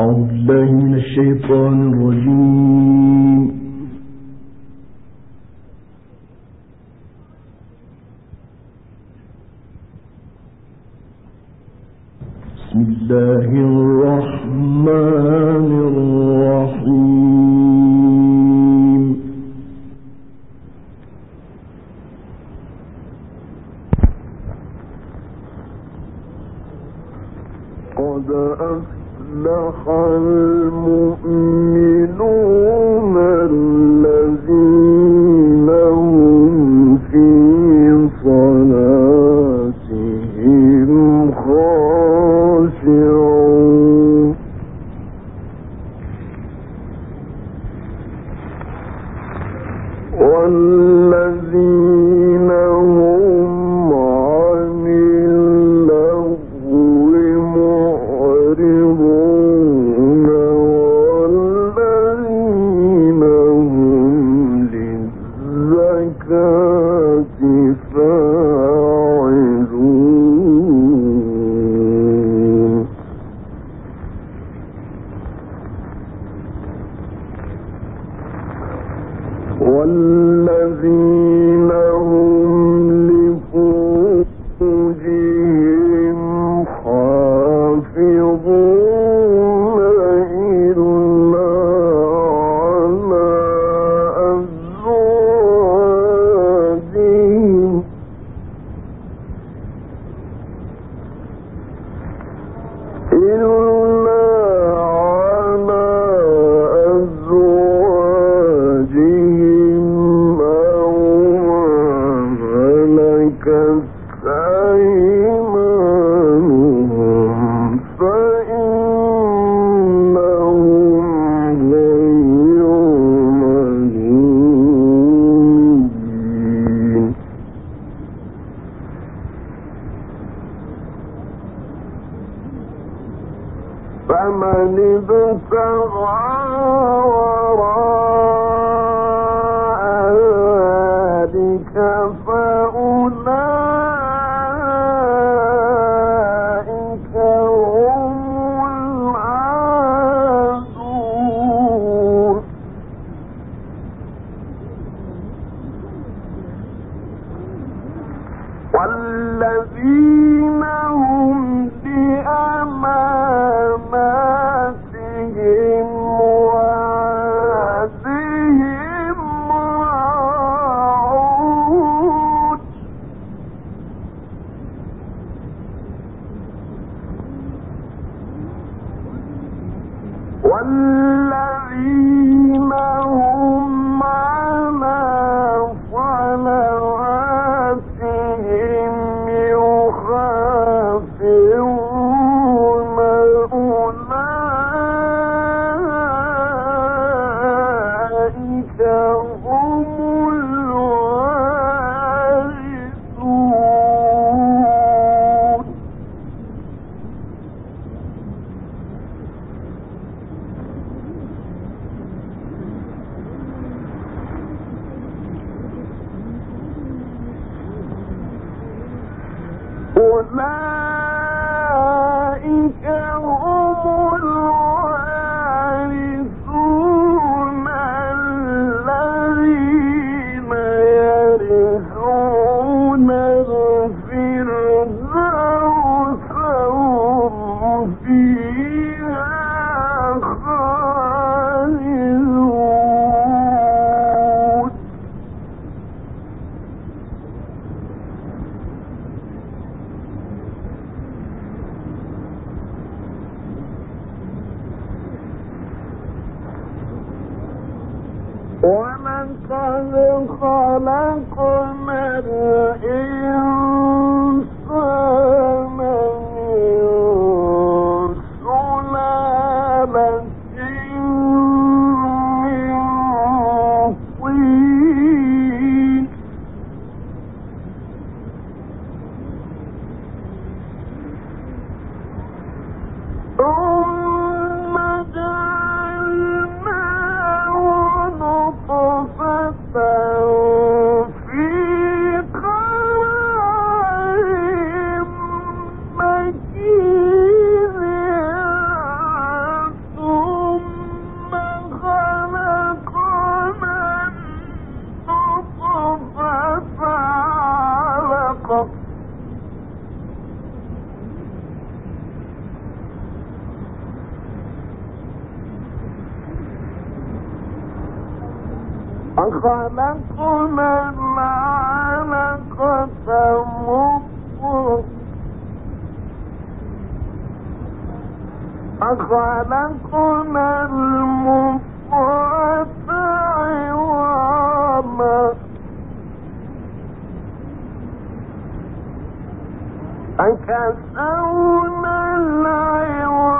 أعوذ من الشيطان الرجيم. بسم الله الرحمن الرحيم. قد الذين هم في صلاة الذي والذين ومن قد خلقنا الإنسان خلقنا العلقة مضغة خلقنا المضغة عظاما فكسونا العظام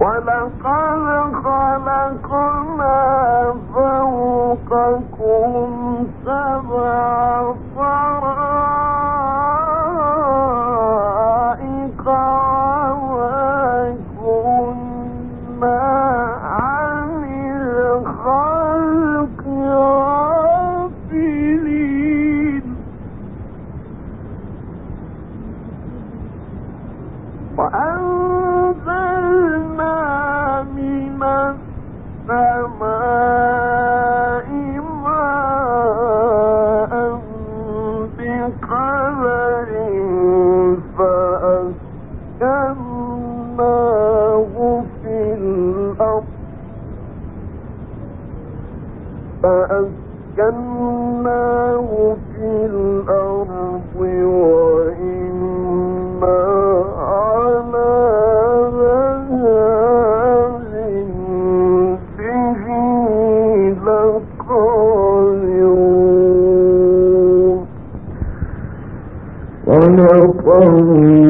ولقد خلقنا فوقكم سبع طرائق وما كنا عن الخلق غافلين. وأنزلنا فأسكناه في الأرض على صدق الله